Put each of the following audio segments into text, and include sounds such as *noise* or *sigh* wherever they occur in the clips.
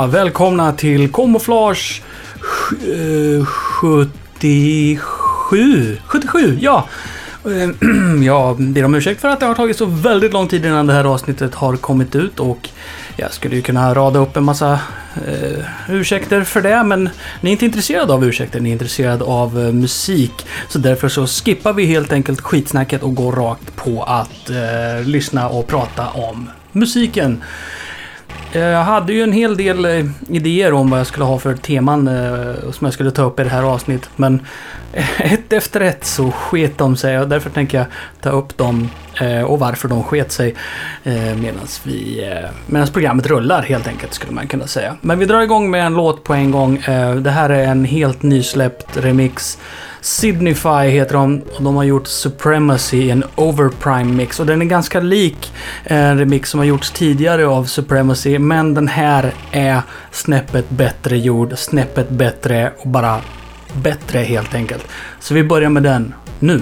Ja, välkomna till Camouflage 77. 77, ja. Eh, *clears throat* jag ber om ursäkt för att det har tagit så väldigt lång tid innan det här avsnittet har kommit ut och jag skulle ju kunna rada upp en massa eh, ursäkter för det, men ni är inte intresserade av ursäkter, ni är intresserade av eh, musik. Så därför så skippar vi helt enkelt skitsnacket och går rakt på att eh, lyssna och prata om musiken. Eh, jag hade ju en hel del eh, idéer om vad jag skulle ha för teman eh, som jag skulle ta upp i det här avsnittet. Men *laughs* ett efter ett så sket de sig och därför tänker jag ta upp dem och varför de sket sig medan vi medans programmet rullar helt enkelt skulle man kunna säga. Men vi drar igång med en låt på en gång. Det här är en helt nysläppt remix. Sydneyfy heter de och de har gjort Supremacy i en Overprime mix och den är ganska lik eh, en remix som har gjorts tidigare av Supremacy men den här är snäppet bättre gjord, snäppet bättre och bara bättre helt enkelt. Så vi börjar med den nu.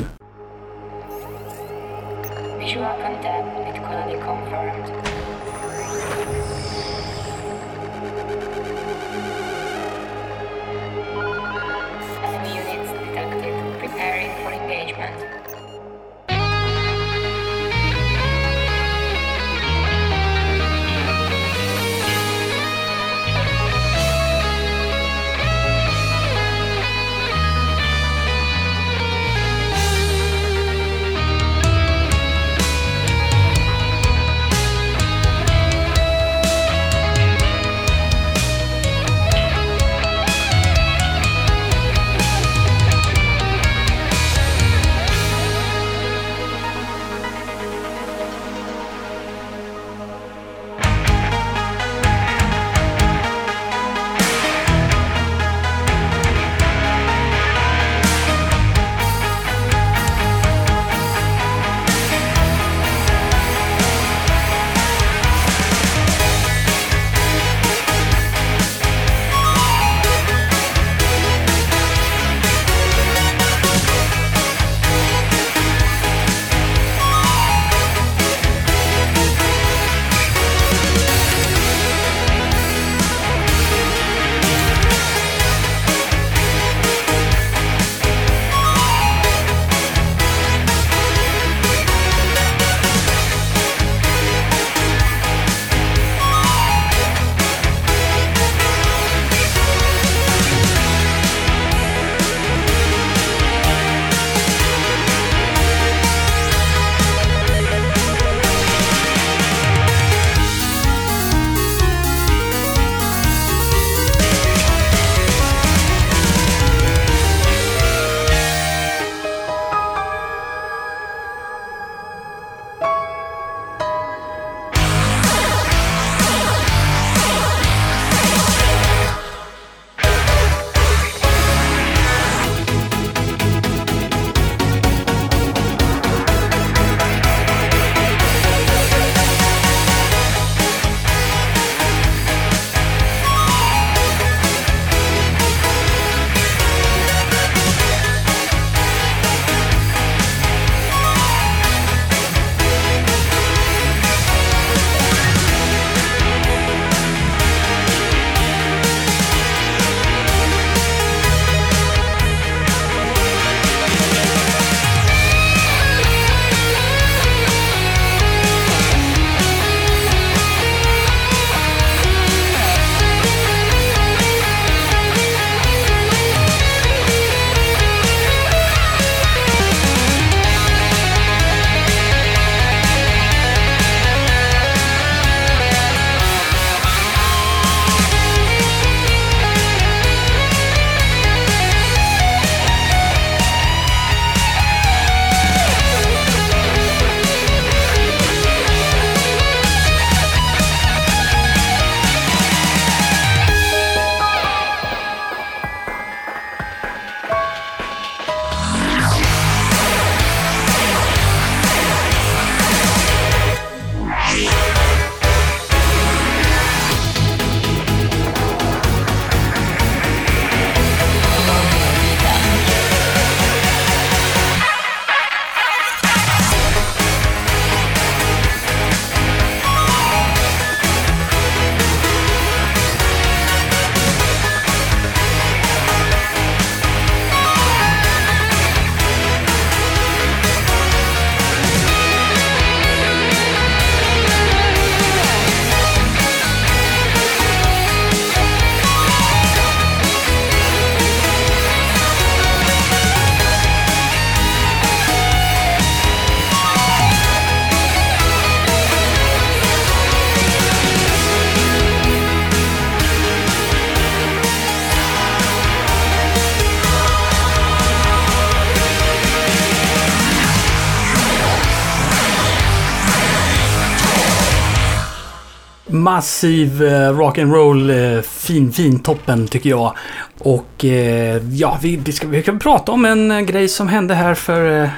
Massiv eh, rock'n'roll, eh, fin, fin toppen tycker jag. Och eh, ja, vi, vi, ska, vi kan prata om en eh, grej som hände här för eh,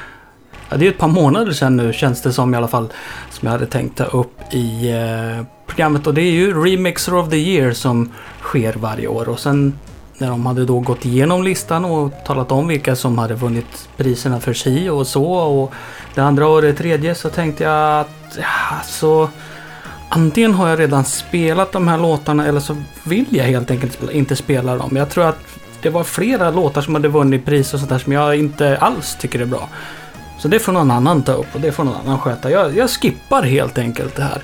Ja, det är ett par månader sedan nu känns det som i alla fall. Som jag hade tänkt ta upp i eh, programmet. Och det är ju Remixer of the Year som sker varje år. Och sen när de hade då gått igenom listan och talat om vilka som hade vunnit priserna för si och så. Och det andra och det tredje så tänkte jag att ja, så antingen har jag redan spelat de här låtarna eller så vill jag helt enkelt inte spela dem. Jag tror att det var flera låtar som hade vunnit pris och sånt där som jag inte alls tycker är bra. Så det får någon annan ta upp och det får någon annan sköta. Jag, jag skippar helt enkelt det här.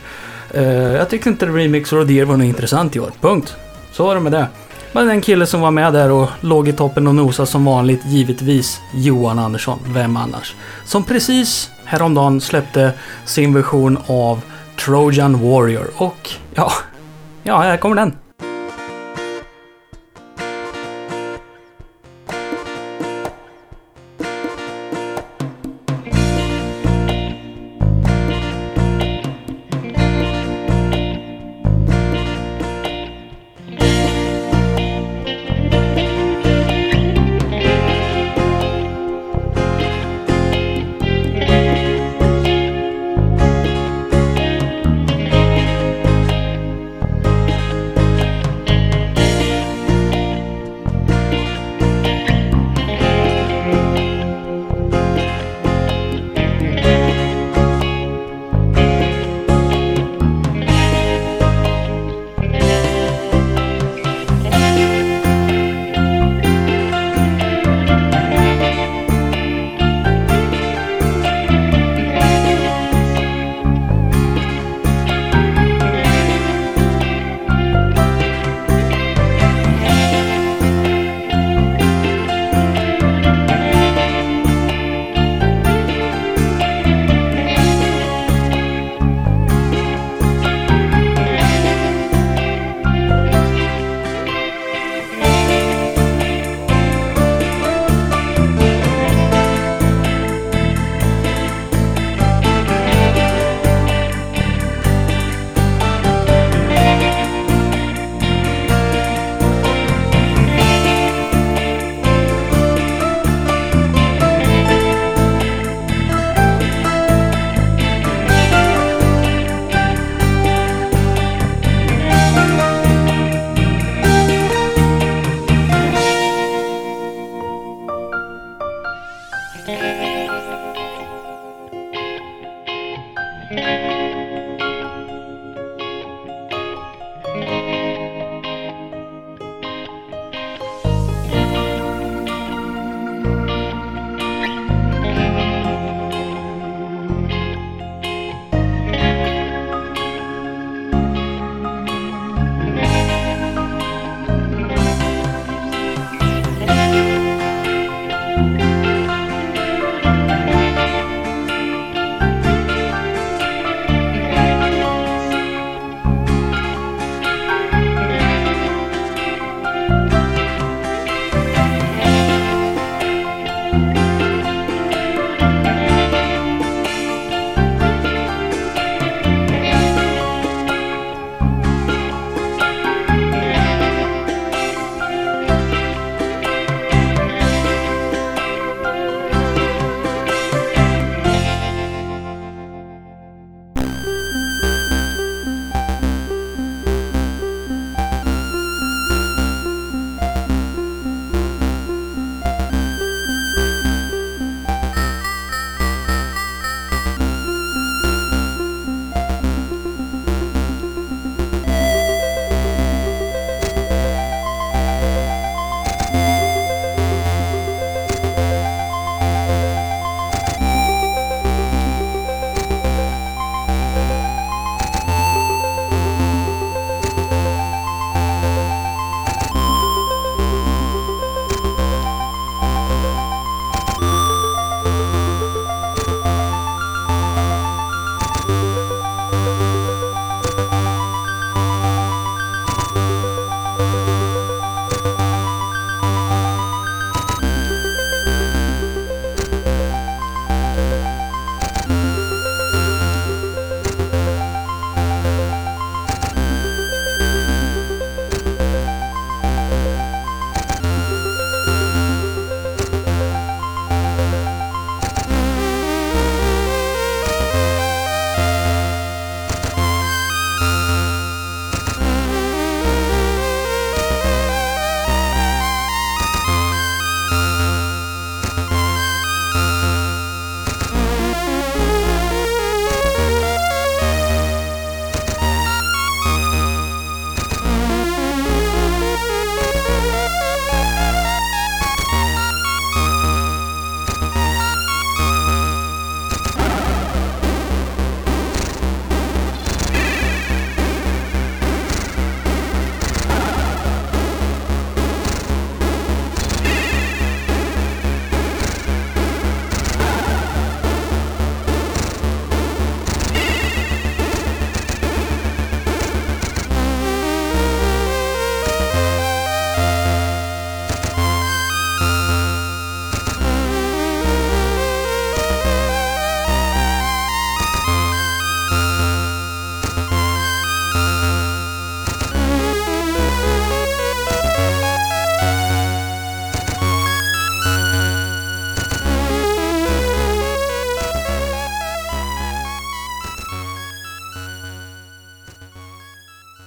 Uh, jag tyckte inte Remix och the var något intressant i år. Punkt. Så var det med det. Men den kille som var med där och låg i toppen och nosade som vanligt, givetvis Johan Andersson. Vem annars? Som precis häromdagen släppte sin version av Trojan Warrior. Och ja, *laughs* ja, här kommer den.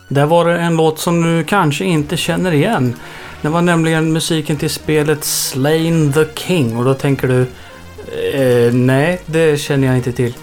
Där var det en låt som du kanske inte känner igen. Det var nämligen musiken till spelet Slain the King och då tänker du eh, nej, det känner jag inte till.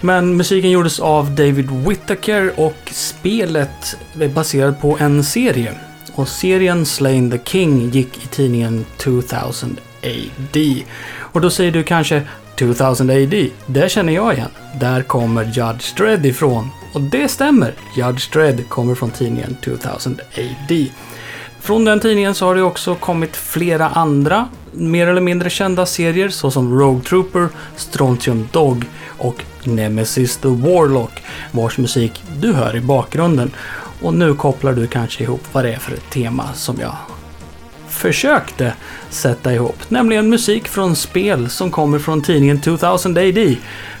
Men musiken gjordes av David Whittaker och spelet är baserat på en serie. Och serien Slain the King gick i tidningen 2000 AD. Och då säger du kanske 2000 AD, det känner jag igen. Där kommer Judge Dredd ifrån. Och det stämmer, Judge Dredd kommer från tidningen 2000 AD. Från den tidningen så har det också kommit flera andra mer eller mindre kända serier såsom Rogue Trooper, Strontium Dog och Nemesis the Warlock vars musik du hör i bakgrunden. Och nu kopplar du kanske ihop vad det är för ett tema som jag försökte sätta ihop. Nämligen musik från spel som kommer från tidningen 2000 AD.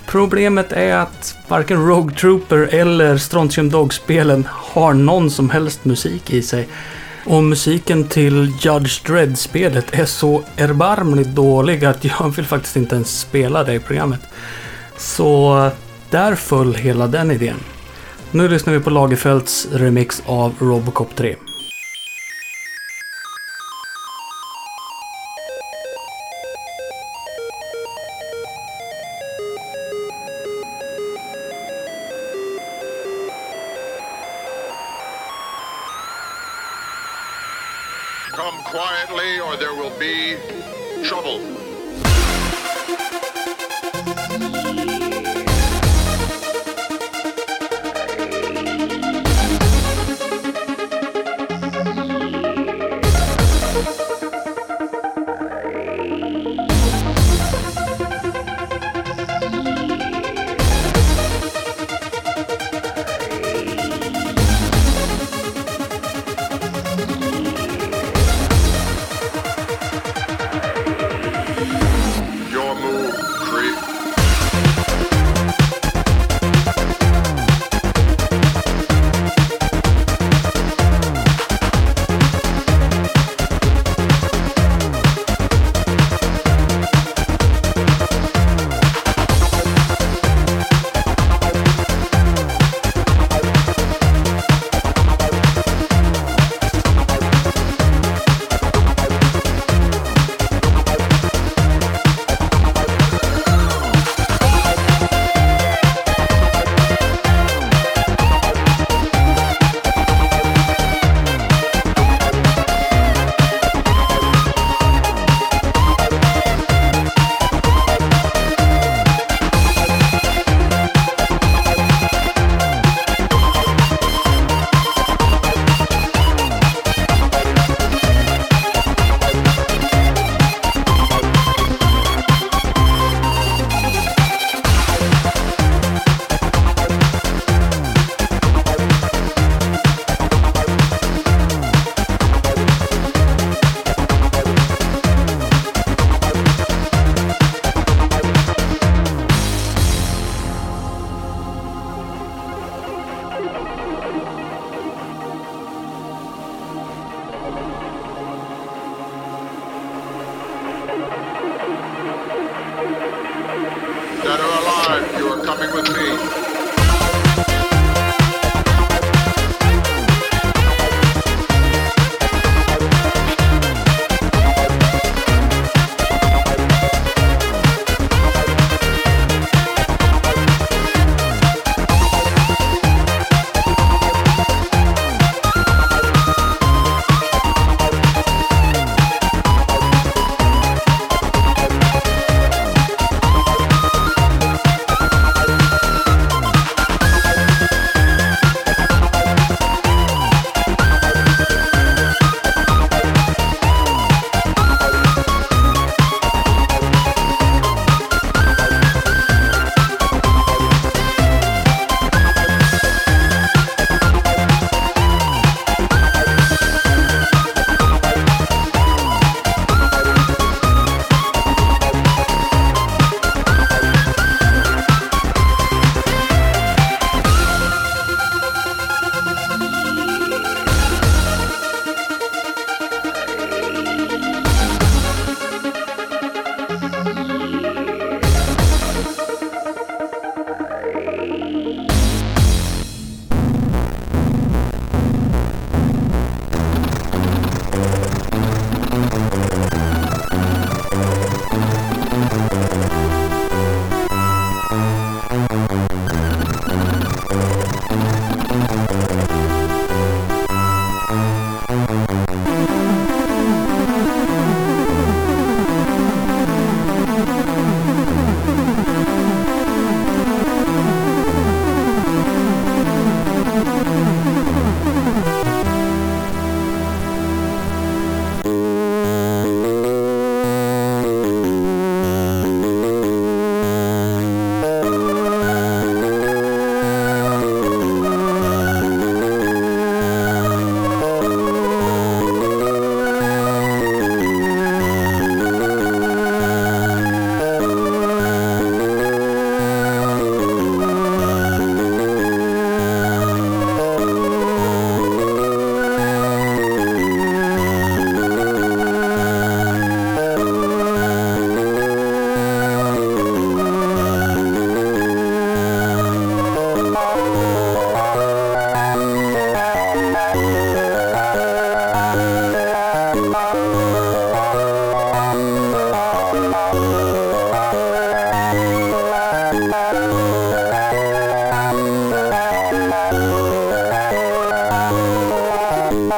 Problemet är att varken Rogue Trooper eller Strontium Dog-spelen har någon som helst musik i sig. Och musiken till Judge Dredd-spelet är så erbarmligt dålig att jag vill faktiskt inte ens spela det i programmet. Så där föll hela den idén. Nu lyssnar vi på Lagerfelds remix av Robocop 3. Come quietly, or there will be trouble.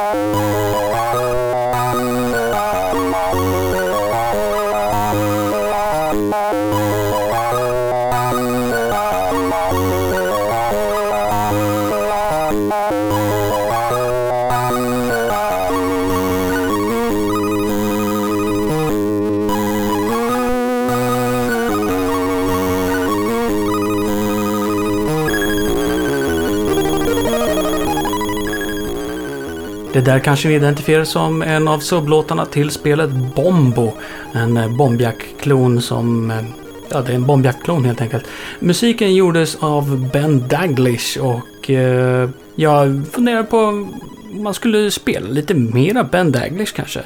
Bye. Det där kanske ni identifierar som en av sublåtarna till spelet Bombo. En eh, Bombjack-klon som... Eh, ja, det är en Bombjack-klon helt enkelt. Musiken gjordes av Ben Daglish och eh, jag funderar på om man skulle spela lite mera Ben Daglish kanske.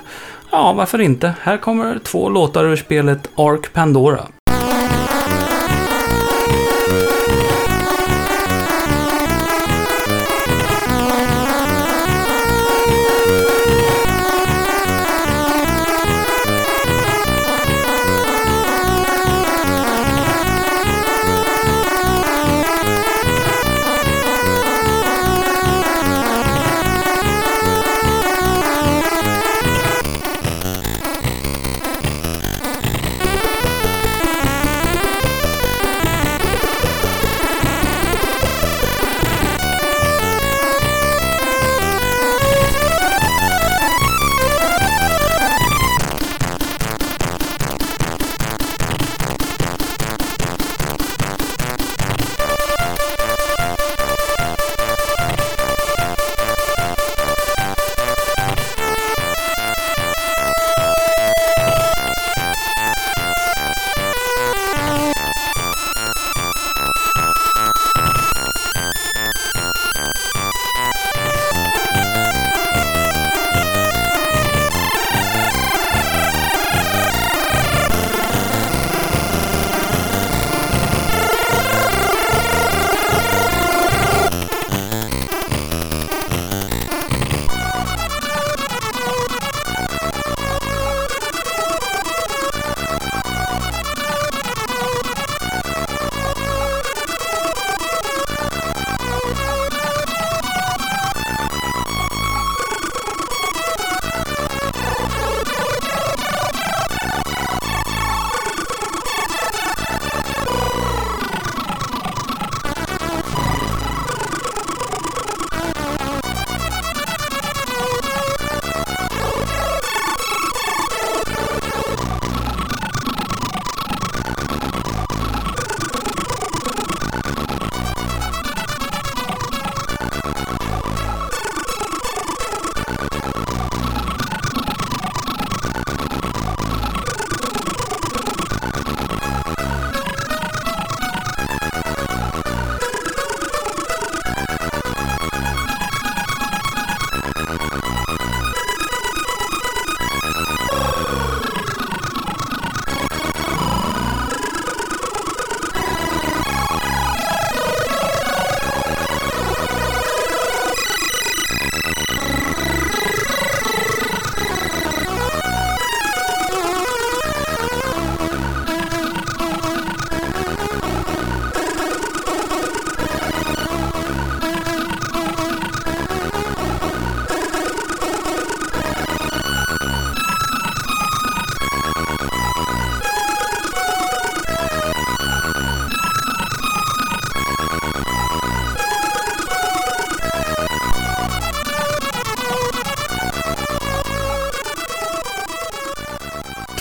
Ja, varför inte? Här kommer två låtar ur spelet Ark Pandora.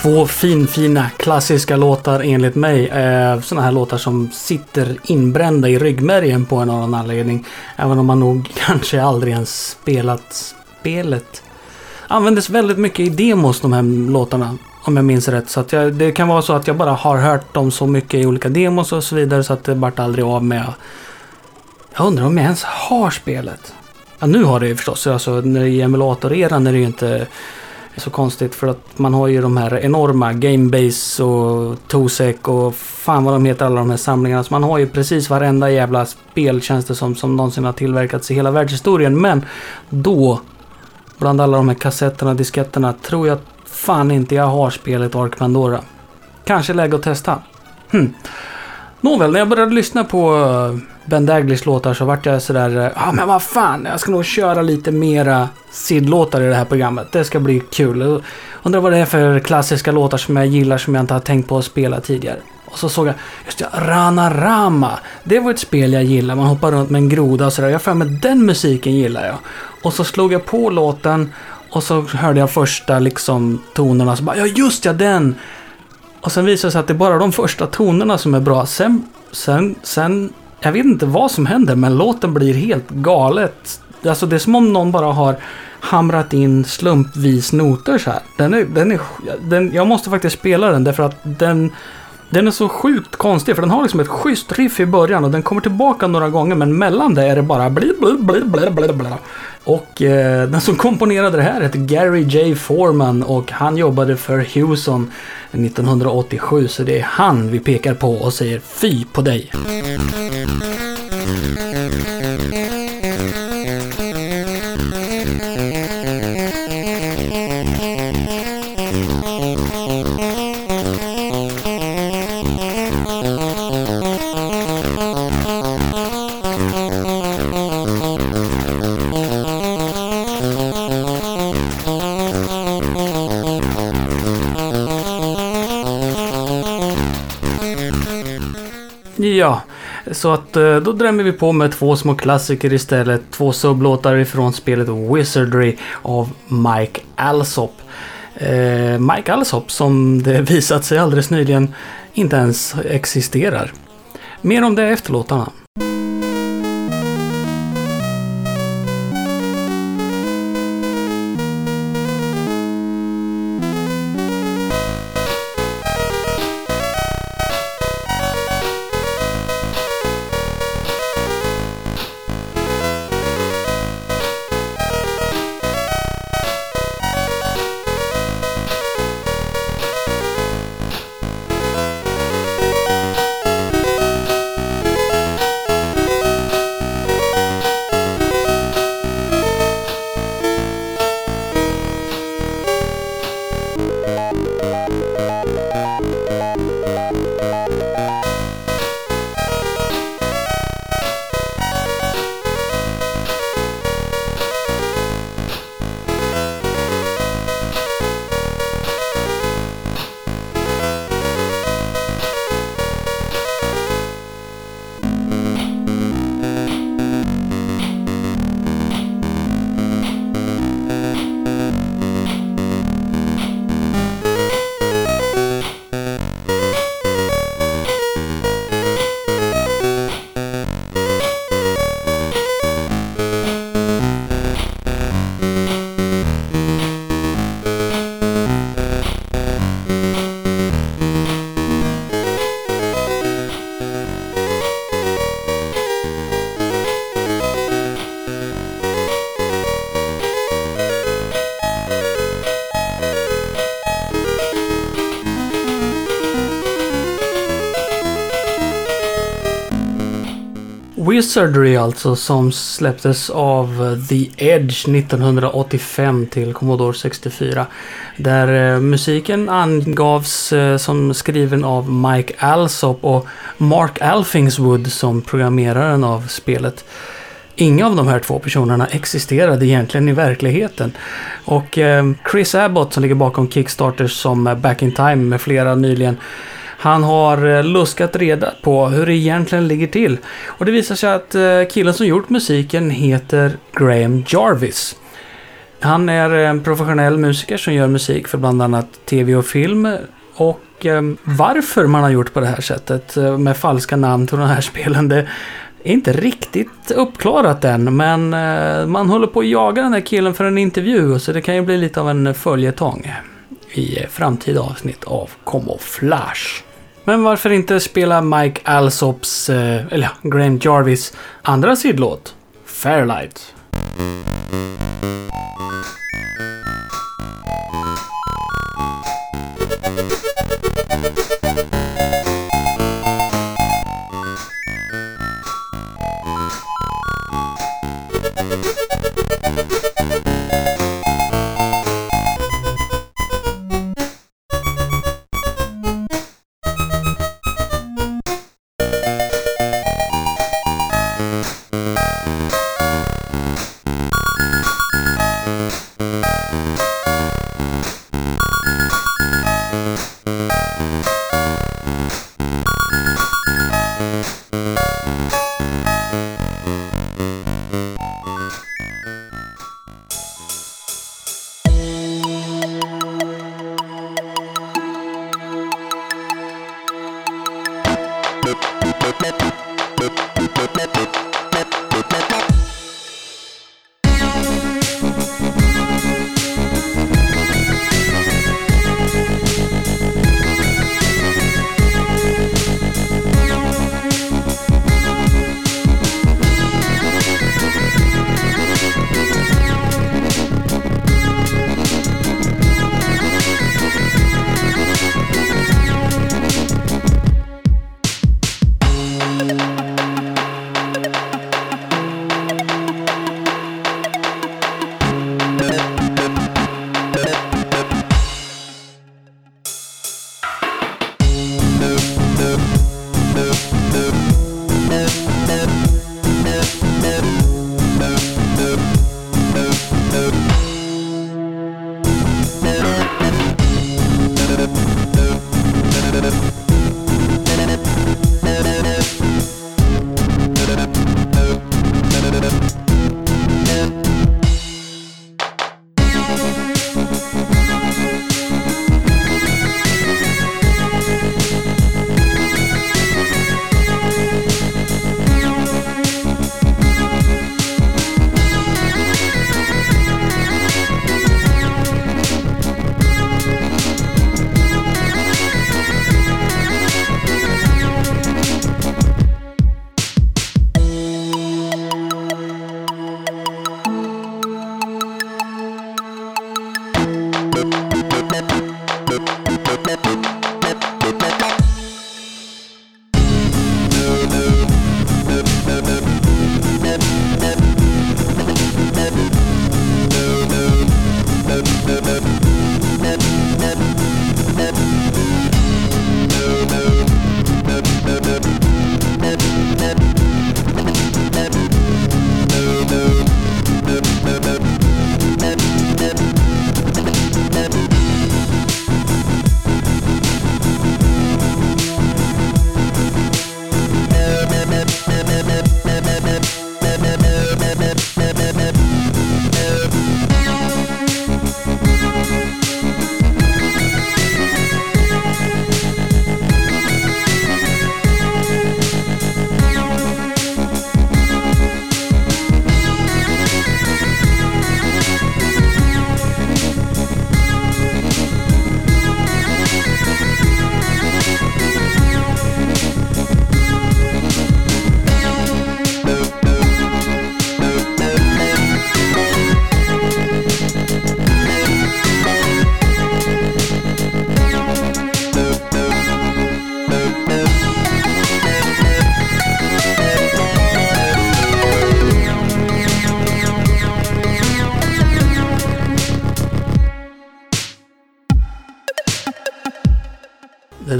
Två finfina klassiska låtar enligt mig. Eh, såna här låtar som sitter inbrända i ryggmärgen på en annan anledning. Även om man nog *laughs* kanske aldrig ens spelat spelet. Användes väldigt mycket i demos de här låtarna. Om jag minns rätt. Så att jag, det kan vara så att jag bara har hört dem så mycket i olika demos och så vidare så att det vart aldrig av med. Jag undrar om jag ens har spelet. Ja, nu har det ju förstås. Alltså, när det är i emulator-eran är det ju inte så konstigt för att man har ju de här enorma Gamebase och Tosec och fan vad de heter alla de här samlingarna. Så man har ju precis varenda jävla spel känns det som som någonsin har tillverkats i hela världshistorien. Men då, bland alla de här kassetterna och disketterna, tror jag fan inte jag har spelet Ark Pandora. Kanske läge att testa. Hm. Nåväl, när jag började lyssna på eh, Ben Daglish låtar så vart jag sådär, ja ah, men vad fan, jag ska nog köra lite mera Sid-låtar i det här programmet. Det ska bli kul. Jag Undrar vad det är för klassiska låtar som jag gillar som jag inte har tänkt på att spela tidigare. Och så såg jag, just det, Rana Rama. Det var ett spel jag gillade. Man hoppar runt med en groda och sådär. Jag för mig den musiken gillar jag. Och så slog jag på låten och så hörde jag första liksom tonerna. Så bara, ja just ja, den! Och sen visade det sig att det är bara de första tonerna som är bra. Sen, sen, sen, jag vet inte vad som händer men låten blir helt galet Alltså det är som om någon bara har hamrat in slumpvis noter så här. Den är, den är, den, jag måste faktiskt spela den därför att den, den är så sjukt konstig. För den har liksom ett schysst riff i början och den kommer tillbaka några gånger men mellan det är det bara bli bli bli bli bli bli. Och eh, den som komponerade det här heter Gary J. Foreman och han jobbade för Hewson 1987 så det är han vi pekar på och säger fy på dig. Så att eh, då drämmer vi på med två små klassiker istället. Två sublåtar ifrån spelet Wizardry av Mike Alsop. Eh, Mike Alsop som det *laughs* visat sig alldeles nyligen inte ens existerar. Mer om det efter låtarna. Surgery alltså som släpptes av The Edge 1985 till Commodore 64. Där eh, musiken angavs eh, som skriven av Mike Alsop och Mark Alfingswood som programmeraren av spelet. Inga av de här två personerna existerade egentligen i verkligheten. Och eh, Chris Abbott som ligger bakom Kickstarters som eh, Back in Time med flera nyligen han har eh, luskat reda på hur det egentligen ligger till. Och det visar sig att eh, killen som gjort musiken heter Graham Jarvis. Han är en professionell musiker som gör musik för bland annat tv och film. Och eh, varför man har gjort på det här sättet med falska namn till de här *laughs* spelen, det är inte riktigt uppklarat än. Men man håller på att jaga den här killen för en intervju, så det kan ju bli lite av en följetong i framtida avsnitt av Camouflage. Men varför inte spela Mike Alsops, eh, eller Graham Jarvis andra sidlåt? Fairlight.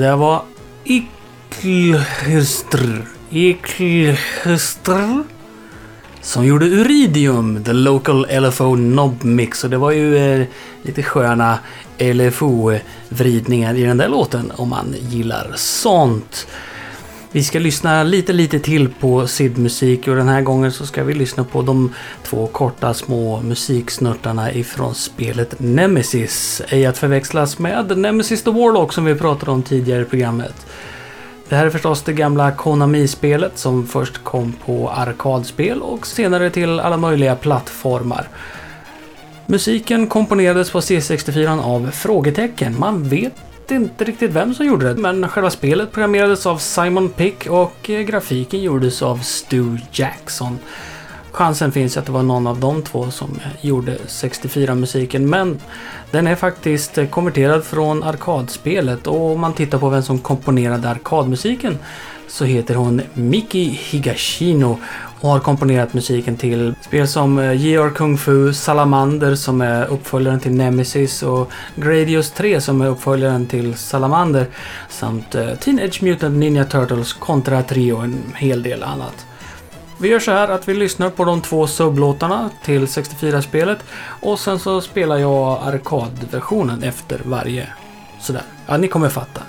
Det var Iklhystr. Iklhystr. Som gjorde Uridium, The Local LFO Knob Mix. Och det var ju eh, lite sköna LFO-vridningar i den där låten om man gillar sånt. Vi ska lyssna lite, lite till på SID-musik och den här gången så ska vi lyssna på de två korta små musiksnuttarna ifrån spelet Nemesis. Ej att förväxlas med Nemesis the Warlock som vi pratade om tidigare i programmet. Det här är förstås det gamla Konami-spelet som först kom på arkadspel och senare till alla möjliga plattformar. Musiken komponerades på C64 av Frågetecken. Man vet inte riktigt vem som gjorde det, men själva spelet programmerades av Simon Pick och eh, grafiken gjordes av Stu Jackson. Chansen finns att det var någon av de två som eh, gjorde 64-musiken, men den är faktiskt eh, konverterad från arkadspelet och om man tittar på vem som komponerade arkadmusiken så heter hon Miki Higashino och har komponerat musiken till spel som eh, Kung Fu, Salamander som är uppföljaren till Nemesis och Gradius 3 som är uppföljaren till Salamander samt eh, Teenage Mutant Ninja Turtles Contra Trio och en hel del annat. Vi gör så här att vi lyssnar på de två sublåtarna till 64-spelet och sen så spelar jag arkadversionen efter varje. Sådär. Ja, ni kommer fatta.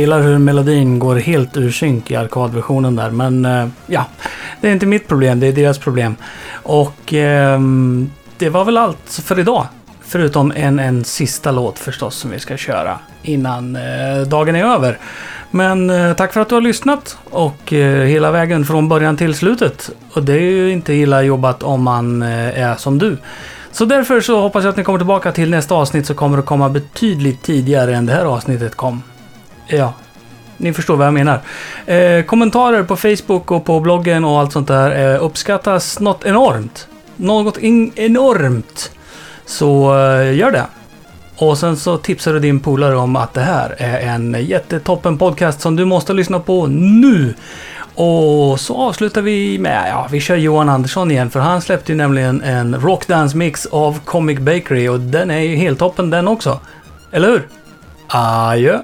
Gillar hur melodin går helt ur synk i arkadversionen där. Men eh, ja, det är inte mitt problem, det är deras problem. Och eh, det var väl allt för idag. Förutom en, en sista låt förstås som vi ska köra innan eh, dagen är över. Men eh, tack för att du har lyssnat och eh, hela vägen från början till slutet. Och det är ju inte illa jobbat om man eh, är som du. Så därför så hoppas jag att ni kommer tillbaka till nästa avsnitt så kommer det komma betydligt tidigare än det här avsnittet kom. Ja, ni förstår vad jag menar. Eh, kommentarer på Facebook och på bloggen och allt sånt där eh, uppskattas något enormt. Något enormt. Så eh, gör det. Och sen så tipsar du din polare om att det här är en jättetoppen podcast som du måste lyssna på nu. Och så avslutar vi med, ja, vi kör Johan Andersson igen för han släppte ju nämligen en rockdance mix av Comic Bakery och den är ju helt toppen den också. Eller hur? Adjö!